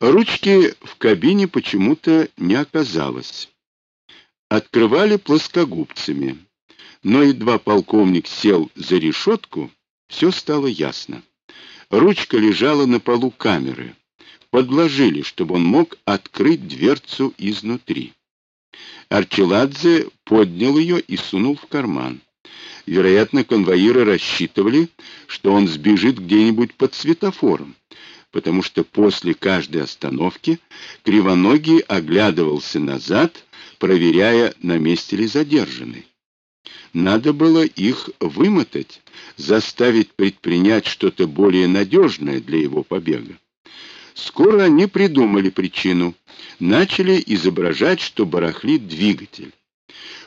Ручки в кабине почему-то не оказалось. Открывали плоскогубцами. Но едва полковник сел за решетку, все стало ясно. Ручка лежала на полу камеры. Подложили, чтобы он мог открыть дверцу изнутри. Арчеладзе поднял ее и сунул в карман. Вероятно, конвоиры рассчитывали, что он сбежит где-нибудь под светофором потому что после каждой остановки Кривоногий оглядывался назад, проверяя, на месте ли задержанный. Надо было их вымотать, заставить предпринять что-то более надежное для его побега. Скоро они придумали причину, начали изображать, что барахлит двигатель.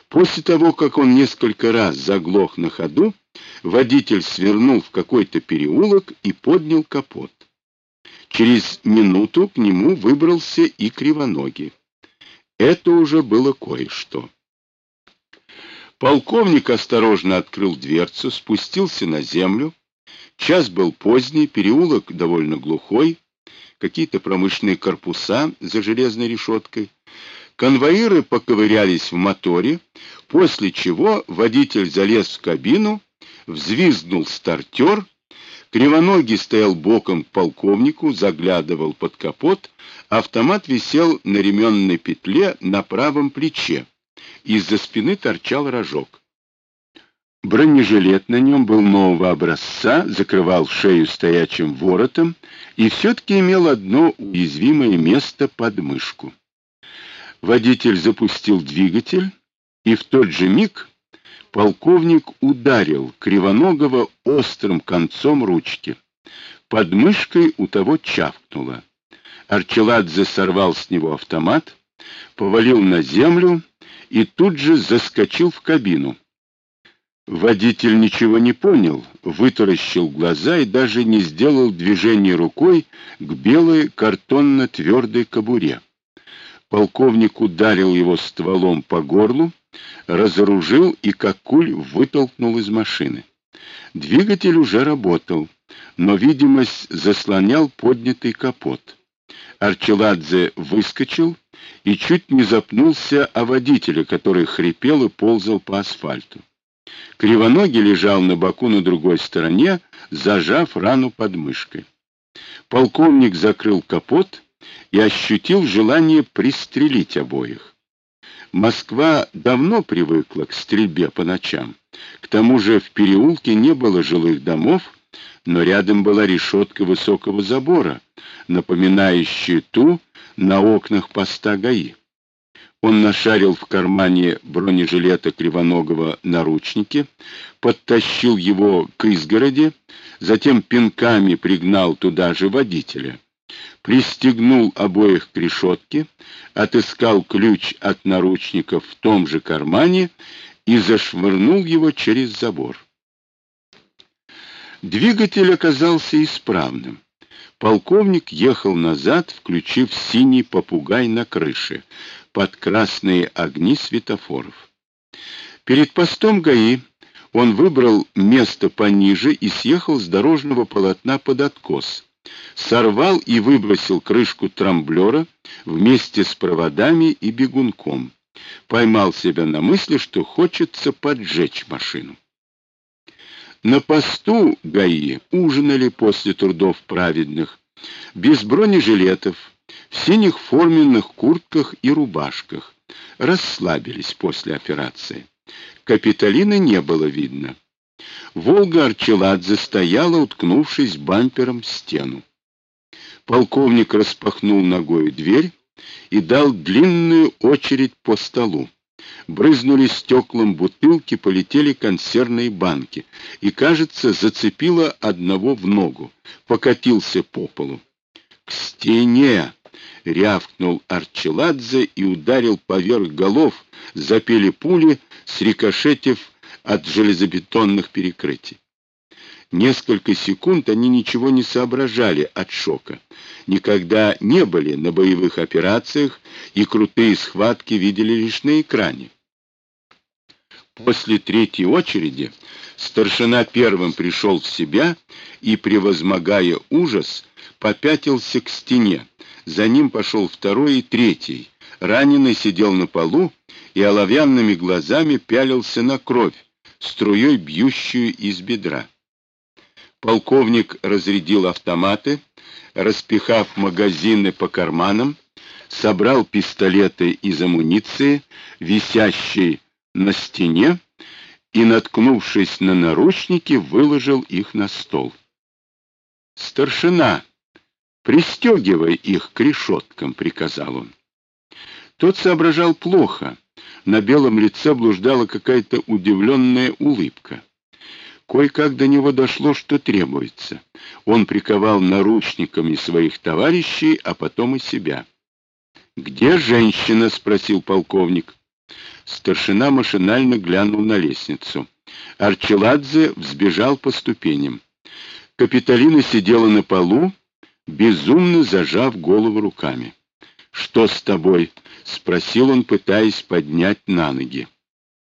После того, как он несколько раз заглох на ходу, водитель свернул в какой-то переулок и поднял капот. Через минуту к нему выбрался и Кривоногий. Это уже было кое-что. Полковник осторожно открыл дверцу, спустился на землю. Час был поздний, переулок довольно глухой, какие-то промышленные корпуса за железной решеткой. Конвоиры поковырялись в моторе, после чего водитель залез в кабину, взвизгнул стартер, Кривоногий стоял боком к полковнику, заглядывал под капот, автомат висел на ременной петле на правом плече. Из-за спины торчал рожок. Бронежилет на нем был нового образца, закрывал шею стоячим воротом и все-таки имел одно уязвимое место под мышку. Водитель запустил двигатель, и в тот же миг полковник ударил Кривоногого острым концом ручки. Под мышкой у того чавкнуло. Арчеладзе сорвал с него автомат, повалил на землю и тут же заскочил в кабину. Водитель ничего не понял, вытаращил глаза и даже не сделал движения рукой к белой картонно-твердой кобуре. Полковник ударил его стволом по горлу, разоружил и как куль вытолкнул из машины. Двигатель уже работал, но видимость заслонял поднятый капот. Арчеладзе выскочил и чуть не запнулся о водителя, который хрипел и ползал по асфальту. Кривоногий лежал на боку на другой стороне, зажав рану под мышкой. Полковник закрыл капот и ощутил желание пристрелить обоих. Москва давно привыкла к стрельбе по ночам. К тому же в переулке не было жилых домов, но рядом была решетка высокого забора, напоминающая ту на окнах поста ГАИ. Он нашарил в кармане бронежилета Кривоногого наручники, подтащил его к изгороди, затем пинками пригнал туда же водителя пристегнул обоих к решетке, отыскал ключ от наручников в том же кармане и зашвырнул его через забор. Двигатель оказался исправным. Полковник ехал назад, включив синий попугай на крыше, под красные огни светофоров. Перед постом ГАИ он выбрал место пониже и съехал с дорожного полотна под откос, сорвал и выбросил крышку трамблера вместе с проводами и бегунком. Поймал себя на мысли, что хочется поджечь машину. На посту ГАИ ужинали после трудов праведных, без бронежилетов, в синих форменных куртках и рубашках, расслабились после операции. Капитолина не было видно. Волга Арчеладзе стояла, уткнувшись бампером в стену. Полковник распахнул ногой дверь и дал длинную очередь по столу. Брызнули стеклом бутылки, полетели консервные банки, и, кажется, зацепило одного в ногу, покатился по полу. «К стене!» — рявкнул Арчеладзе и ударил поверх голов, запели пули, срикошетив от железобетонных перекрытий. Несколько секунд они ничего не соображали от шока. Никогда не были на боевых операциях и крутые схватки видели лишь на экране. После третьей очереди старшина первым пришел в себя и, превозмогая ужас, попятился к стене. За ним пошел второй и третий. Раненый сидел на полу и оловянными глазами пялился на кровь, струей бьющую из бедра. Полковник разрядил автоматы, распихав магазины по карманам, собрал пистолеты из амуниции, висящие на стене, и, наткнувшись на наручники, выложил их на стол. «Старшина, пристегивай их к решеткам», — приказал он. Тот соображал плохо. На белом лице блуждала какая-то удивленная улыбка. Кое-как до него дошло, что требуется. Он приковал наручниками своих товарищей, а потом и себя. «Где женщина?» — спросил полковник. Старшина машинально глянул на лестницу. Арчеладзе взбежал по ступеням. Капитолина сидела на полу, безумно зажав голову руками. «Что с тобой?» — спросил он, пытаясь поднять на ноги.